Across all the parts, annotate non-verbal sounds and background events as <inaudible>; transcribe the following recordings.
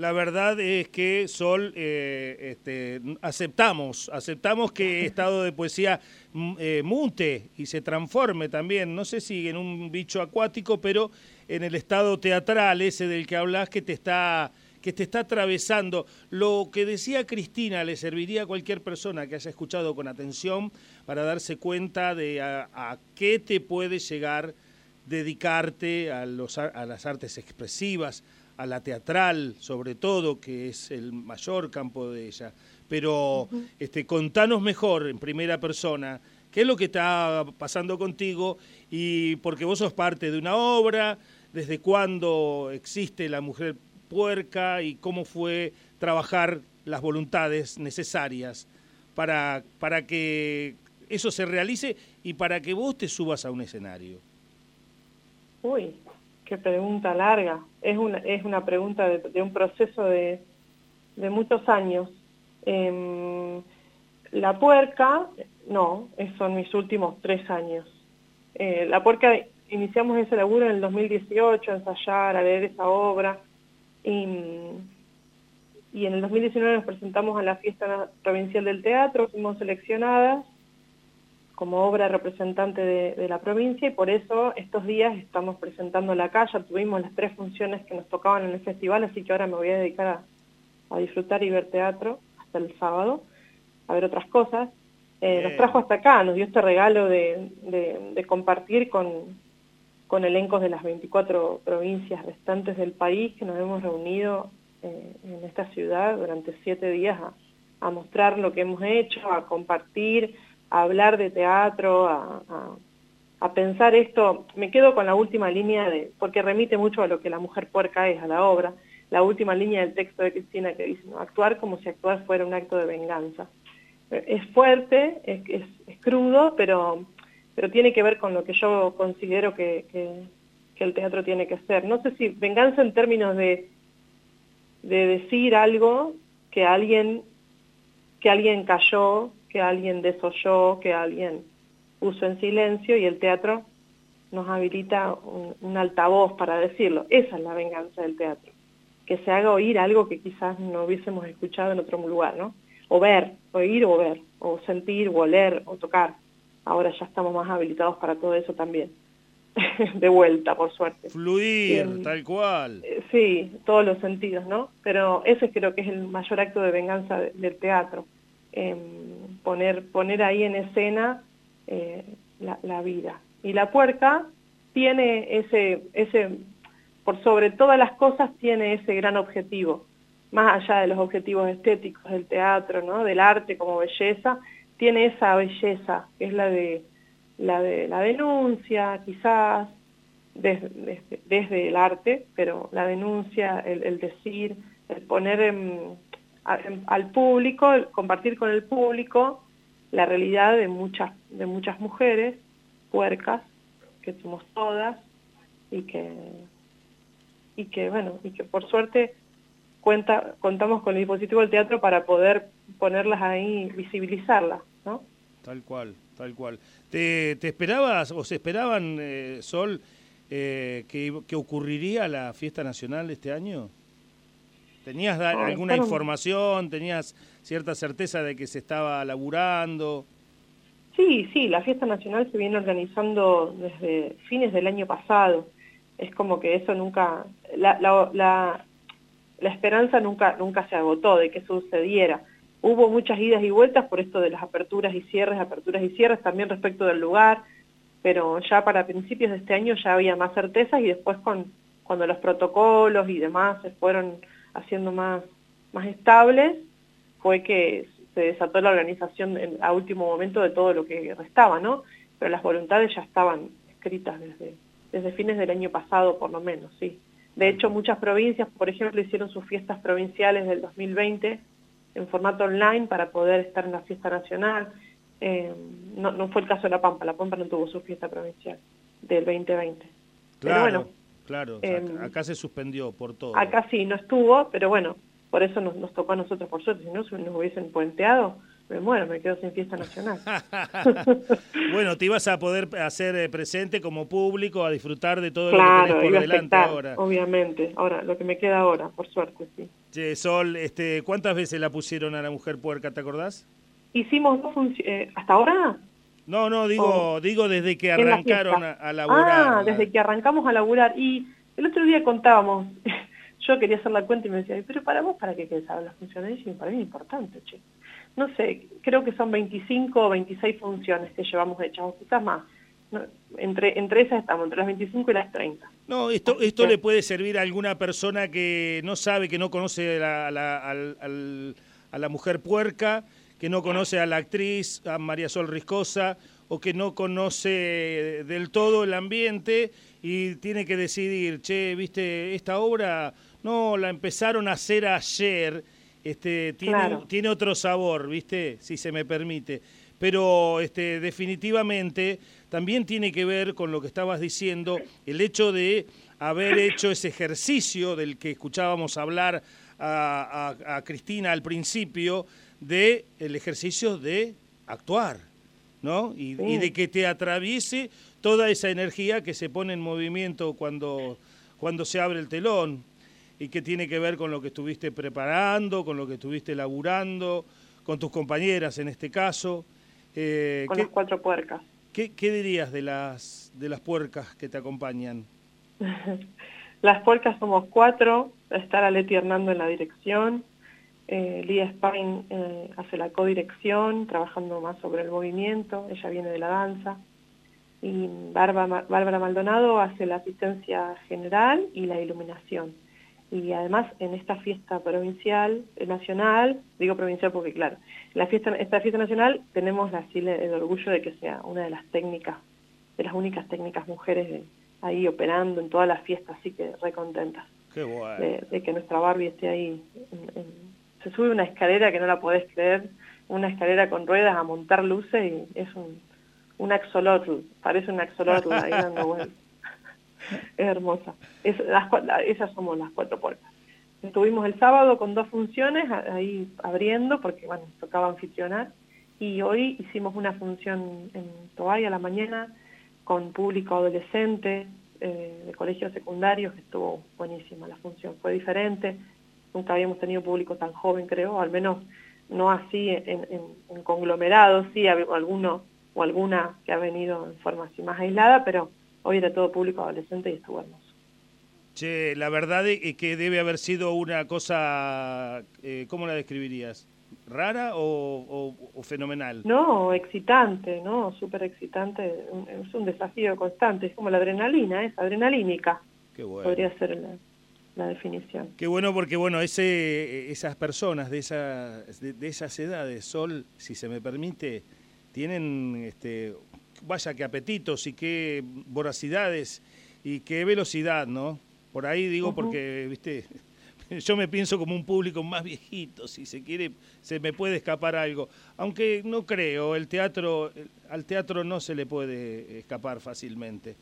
La verdad es que Sol, eh, este, aceptamos, aceptamos que <laughs> estado de poesía mm, eh, mute y se transforme también, no sé si en un bicho acuático, pero en el estado teatral ese del que hablas que te está que te está atravesando. Lo que decía Cristina le serviría a cualquier persona que haya escuchado con atención para darse cuenta de a, qué te puede llegar dedicarte a, los, a las artes expresivas, a la teatral, sobre todo, que es el mayor campo de ella. Pero este, contanos mejor en primera persona qué es lo que está pasando contigo y porque vos sos parte de una obra, desde cuándo existe la mujer puerca y cómo fue trabajar las voluntades necesarias para, para que eso se realice y para que vos te subas a un escenario. Uy, Qué pregunta larga. Es una, es una pregunta de, un proceso de, de muchos años. Em, la puerca, no, son mis últimos tres años. Eh, la puerca, iniciamos ese laburo en el 2018, a ensayar, a leer esa obra. Y, y en el 2019 nos presentamos a la fiesta provincial del teatro, fuimos seleccionadas como obra representante de, la provincia y por eso estos días estamos presentando la calle, tuvimos las tres funciones que nos tocaban en el festival, así que ahora me voy a dedicar a, disfrutar y ver teatro hasta el sábado, a ver otras cosas. Eh, nos trajo hasta acá, nos dio este regalo de, compartir con, con elencos de las 24 provincias restantes del país que nos hemos reunido eh, en esta ciudad durante siete días a, a mostrar lo que hemos hecho, a compartir, a hablar de teatro, a, pensar esto. Me quedo con la última línea, de porque remite mucho a lo que la mujer puerca es, a la obra, la última línea del texto de Cristina que dice, actuar como si actuar fuera un acto de venganza. Es fuerte, es, crudo, pero, pero tiene que ver con lo que yo considero que, que, el teatro tiene que ser. No sé si venganza en términos de, de decir algo que alguien, que alguien cayó, que alguien desoyó, que alguien puso en silencio y el teatro nos habilita un, altavoz para decirlo. Esa es la venganza del teatro, que se haga oír algo que quizás no hubiésemos escuchado en otro lugar, ¿no? O ver, oír o ver, o sentir, o oler, o tocar. Ahora ya estamos más habilitados para todo eso también. <laughs> de vuelta, por suerte. Fluir, tal cual. Eh, sí, todos los sentidos, ¿no? Pero ese creo que es el mayor acto de venganza del teatro. Em, poner, poner ahí en escena eh, la, vida. Y la puerca tiene ese, ese, por sobre todas las cosas, tiene ese gran objetivo, más allá de los objetivos estéticos del teatro, ¿no? del arte como belleza, tiene esa belleza, que es la de la, de, la denuncia, quizás, desde, desde, el arte, pero la denuncia, el, decir, el poner en al público, compartir con el público la realidad de muchas, de muchas mujeres puercas, que somos todas, y que, y que bueno, y que por suerte cuenta, contamos con el dispositivo del teatro para poder ponerlas ahí, visibilizarlas, ¿no? Tal cual, tal cual. ¿Te, te esperabas o se esperaban, eh, Sol, eh, que, que ocurriría la fiesta nacional este año? ¿Tenías alguna información? ¿Tenías cierta certeza de que se estaba laburando? Sí, sí, la fiesta nacional se viene organizando desde fines del año pasado. Es como que eso nunca, la, la, la, esperanza nunca, nunca se agotó de que sucediera. Hubo muchas idas y vueltas por esto de las aperturas y cierres, aperturas y cierres, también respecto del lugar, pero ya para principios de este año ya había más certezas y después con, cuando los protocolos y demás se fueron haciendo más, más estables, fue que se desató la organización a último momento de todo lo que restaba, ¿no? Pero las voluntades ya estaban escritas desde, desde fines del año pasado, por lo menos, sí. De hecho, muchas provincias, por ejemplo, hicieron sus fiestas provinciales del 2020 en formato online para poder estar en la fiesta nacional. Eh, no, no fue el caso de La Pampa, La Pampa no tuvo su fiesta provincial del 2020. Pero bueno, Claro, em, acá se suspendió por todo. Acá sí, no estuvo, pero bueno, por eso nos, nos tocó a nosotros por suerte. Si no, si nos hubiesen puenteado, me muero, me quedo sin fiesta nacional. <laughs> <laughs> bueno, te ibas a poder hacer eh, presente como público, a disfrutar de todo lo que tenés por delante ahora. obviamente. Ahora, lo que me queda ahora, por suerte, sí. Che, Sol, este, ¿cuántas veces la pusieron a la mujer puerca, te acordás? Hicimos dos funciones, eh, ¿hasta ahora? No, no, digo, digo desde que arrancaron a, a, laburar. Ah, desde que arrancamos a laburar. Y el otro día contábamos, <laughs> yo quería hacer la cuenta y me decía, pero para vos, ¿para qué querés saber las funciones? Y para mí es importante, che. No sé, creo que son 25 o 26 funciones que llevamos hechas, o quizás más. entre, entre esas estamos, entre las 25 y las 30. No, esto, esto le puede servir a alguna persona que no sabe, que no conoce a la mujer puerca, que no conoce a la actriz, a María Sol Riscosa, o que no conoce del todo el ambiente y tiene que decidir, che, viste, esta obra, no, la empezaron a hacer ayer, este, tiene, tiene otro sabor, viste, si se me permite. Pero este, definitivamente también tiene que ver con lo que estabas diciendo, el hecho de haber hecho ese ejercicio del que escuchábamos hablar a, a Cristina al principio, de el ejercicio de actuar, ¿no? Y, de que te atraviese toda esa energía que se pone en movimiento cuando, cuando se abre el telón y que tiene que ver con lo que estuviste preparando, con lo que estuviste laburando, con tus compañeras en este caso. Eh, con las cuatro puercas. ¿qué, ¿Qué dirías de las, de las puercas que te acompañan? <laughs> las puercas somos cuatro, está Leti Hernando en la dirección, eh, Lía Spain eh, hace la codirección, trabajando más sobre el movimiento, ella viene de la danza. Y Bárbara, Maldonado hace la asistencia general y la iluminación. Y además en esta fiesta provincial, eh, nacional, digo provincial porque claro, en la fiesta, esta fiesta nacional tenemos la, el orgullo de que sea una de las técnicas, de las únicas técnicas mujeres ahí operando en todas las fiestas, así que recontentas. Qué de, que nuestra Barbie esté ahí en se sube una escalera que no la podés creer, una escalera con ruedas a montar luces y es un, un axolotl, parece un axolotl ahí <laughs> dando vueltas. Es hermosa. Es, las, esas somos las cuatro puertas. Estuvimos el sábado con dos funciones ahí abriendo porque, bueno, tocaba anfitrionar y hoy hicimos una función en Tobay a la mañana con público adolescente eh, de colegios secundarios, que estuvo buenísima la función, fue diferente, nunca habíamos tenido público tan joven, creo, al menos no así en, en, conglomerados, sí, alguno o alguna que ha venido en forma así más aislada, pero hoy era todo público adolescente y estuvo hermoso. Che, la verdad es que debe haber sido una cosa, eh, ¿cómo la describirías? ¿Rara o, fenomenal? No, excitante, ¿no? Súper excitante, es un desafío constante, es como la adrenalina, es adrenalínica. Qué bueno. Podría ser la la definición. Qué bueno porque bueno, ese, esas personas de, esa, de, esas edades, Sol, si se me permite, tienen, este, vaya que apetitos y qué voracidades y qué velocidad, ¿no? Por ahí digo porque, viste, <laughs> yo me pienso como un público más viejito, si se quiere, se me puede escapar algo. Aunque no creo, el teatro, al teatro no se le puede escapar fácilmente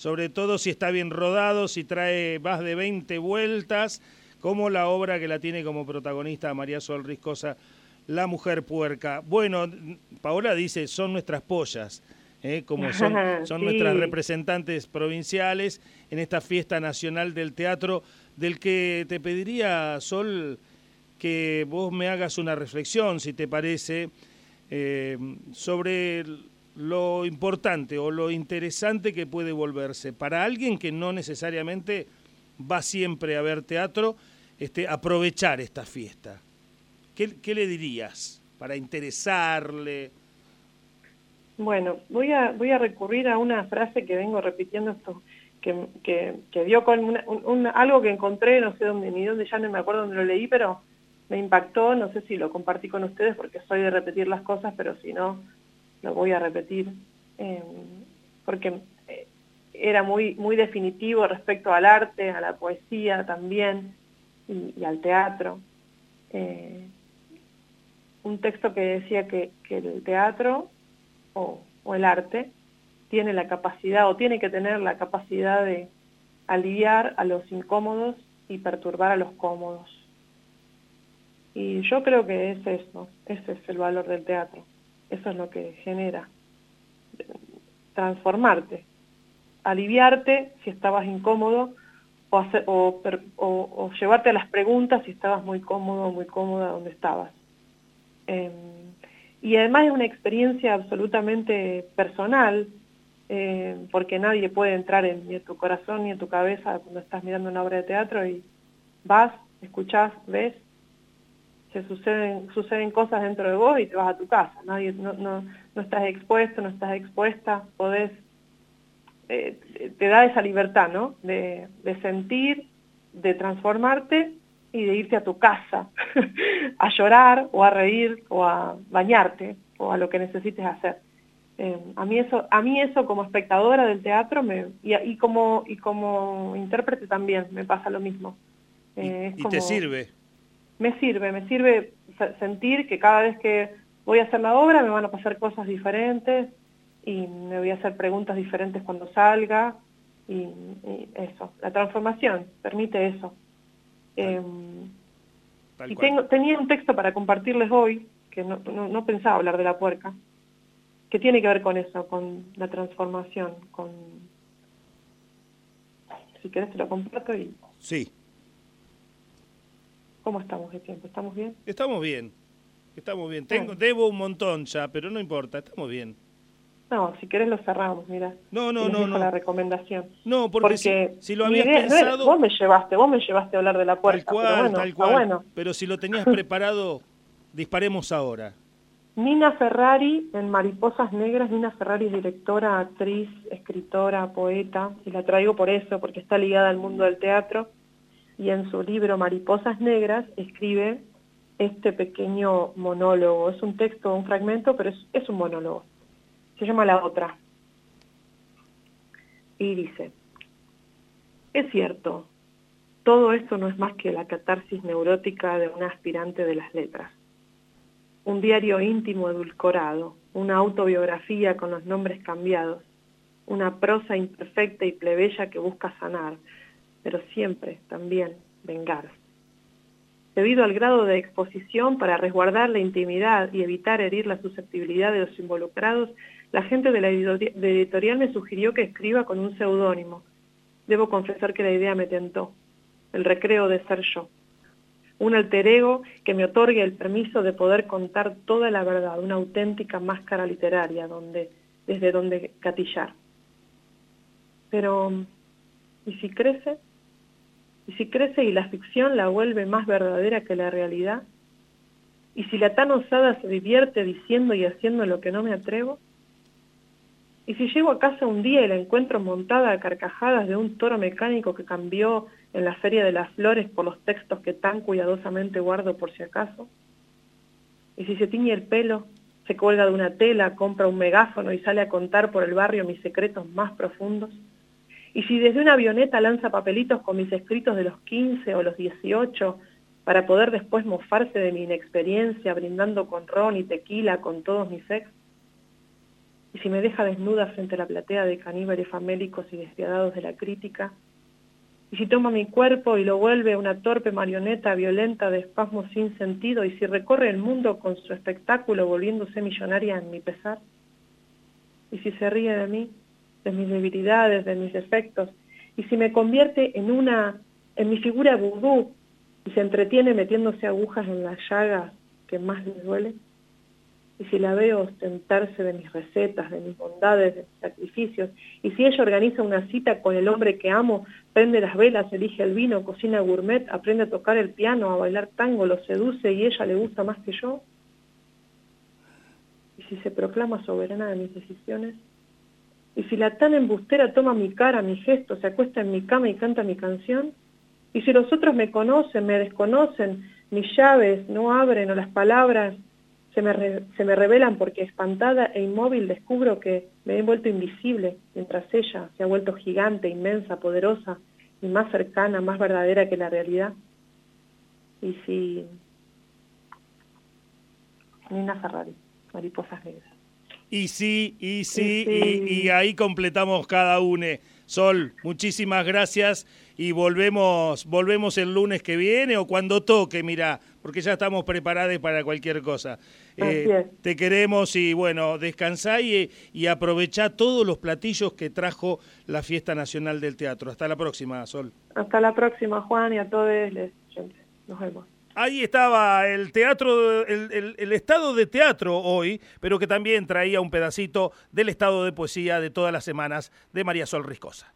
sobre todo si está bien rodado, si trae más de 20 vueltas, como la obra que la tiene como protagonista María Sol Riscosa, La Mujer Puerca. Bueno, Paola dice, son nuestras pollas. ¿eh? como <laughs> son, son nuestras representantes provinciales en esta fiesta nacional del teatro, del que te pediría, Sol, que vos me hagas una reflexión, si te parece, eh, sobre lo importante o lo interesante que puede volverse para alguien que no necesariamente va siempre a ver teatro, este, aprovechar esta fiesta. ¿Qué, le dirías para interesarle? Bueno, voy a, voy a recurrir a una frase que vengo repitiendo esto, que, que, dio con algo que encontré, no sé dónde, ni dónde, ya no me acuerdo dónde lo leí, pero me impactó, no sé si lo compartí con ustedes porque soy de repetir las cosas, pero si no, lo voy a repetir, eh, porque eh, era muy, muy definitivo respecto al arte, a la poesía también, y, al teatro. Eh, un texto que decía que, el teatro o, o el arte tiene la capacidad o tiene que tener la capacidad de aliviar a los incómodos y perturbar a los cómodos. Y yo creo que es eso, ese es el valor del teatro. Eso es lo que genera transformarte, aliviarte si estabas incómodo o, llevarte a las preguntas si estabas muy cómodo o muy cómoda donde estabas. Em, y además es una experiencia absolutamente personal, eh, porque nadie puede entrar en, ni en tu corazón ni en tu cabeza cuando estás mirando una obra de teatro y vas, escuchás, ves, se suceden, suceden cosas dentro de vos y te vas a tu casa. Nadie, no, no, no estás expuesto, no estás expuesta, podés, eh, te da esa libertad, ¿no? De, de sentir, de transformarte y de irte a tu casa <laughs> a llorar o a reír o a bañarte o a lo que necesites hacer. Eh, a mí eso, a mí eso como espectadora del teatro me, y, como y como intérprete también me pasa lo mismo. Eh, ¿Y, te sirve? Me sirve, me sirve sentir que cada vez que voy a hacer la obra me van a pasar cosas diferentes y me voy a hacer preguntas diferentes cuando salga y eso, la transformación permite eso. Em, y tengo, tenía un texto para compartirles hoy, que no, no, pensaba hablar de la puerca, que tiene que ver con eso, con la transformación, con... Si querés te lo comparto y... Sí. ¿Cómo estamos de tiempo? ¿Estamos bien? Estamos bien, estamos bien. Tengo, Debo un montón ya, pero no importa, estamos bien. No, si querés lo cerramos, mira. No, no, no, no. la recomendación. No, porque, si, lo habías pensado... vos me llevaste, vos me llevaste a hablar de la puerta. Tal cual, pero tal cual. Pero si lo tenías <laughs> preparado, disparemos ahora. Nina Ferrari en Mariposas Negras. Nina Ferrari es directora, actriz, escritora, poeta, y la traigo por eso, porque está ligada al mundo del teatro. Y en su libro Mariposas Negras escribe este pequeño monólogo. Es un texto, un fragmento, pero es, un monólogo se llama La Otra. Y dice, es cierto, todo esto no es más que la catarsis neurótica de una aspirante de las letras. Un diario íntimo edulcorado, una autobiografía con los nombres cambiados, una prosa imperfecta y plebeya que busca sanar, pero siempre también vengar. Debido al grado de exposición para resguardar la intimidad y evitar herir la susceptibilidad de los involucrados, la gente de la editorial me sugirió que escriba con un seudónimo. Debo confesar que la idea me tentó. El recreo de ser yo. Un alter ego que me otorgue el permiso de poder contar toda la verdad, una auténtica máscara literaria donde, desde donde catillar. Pero, ¿y si crece? ¿Y si crece y la ficción la vuelve más verdadera que la realidad? ¿Y si la tan osada se divierte diciendo y haciendo lo que no me atrevo? Y si llego a casa un día y la encuentro montada a carcajadas de un toro mecánico que cambió en la Feria de las Flores por los textos que tan cuidadosamente guardo por si acaso. Y si se tiñe el pelo, se cuelga de una tela, compra un megáfono y sale a contar por el barrio mis secretos más profundos. Y si desde una avioneta lanza papelitos con mis escritos de los 15 o los 18 para poder después mofarse de mi inexperiencia brindando con ron y tequila con todos mis ex. Y si me deja desnuda frente a la platea de caníbales famélicos y despiadados de la crítica, y si toma mi cuerpo y lo vuelve una torpe marioneta violenta de espasmos sin sentido, y si recorre el mundo con su espectáculo volviéndose millonaria en mi pesar, y si se ríe de mí, de mis debilidades, de mis defectos, y si me convierte en una, en mi figura vudú, y se entretiene metiéndose agujas en las llagas que más les duele, y si la veo ostentarse de mis recetas, de mis bondades, de mis sacrificios, y si ella organiza una cita con el hombre que amo, prende las velas, elige el vino, cocina gourmet, aprende a tocar el piano, a bailar tango, lo seduce y ella le gusta más que yo, y si se proclama soberana de mis decisiones, y si la tan embustera toma mi cara, mi gesto, se acuesta en mi cama y canta mi canción, y si los otros me conocen, me desconocen, mis llaves no abren o las palabras se me, se me revelan porque espantada e inmóvil descubro que me he vuelto invisible, mientras ella se ha vuelto gigante, inmensa, poderosa y más cercana, más verdadera que la realidad. Y si... Nina Ferrari, Mariposas Negras. Y sí, y sí, y, y ahí completamos cada une. Sol, muchísimas gracias y volvemos, volvemos el lunes que viene o cuando toque, mira, porque ya estamos preparados para cualquier cosa. Eh, te queremos y bueno, descansá y, y aprovechá todos los platillos que trajo la Fiesta Nacional del Teatro. Hasta la próxima, Sol. Hasta la próxima, Juan, y a todos les Nos vemos. Ahí estaba el teatro, el, estado de teatro hoy, pero que también traía un pedacito del estado de poesía de todas las semanas de María Sol Riscosa.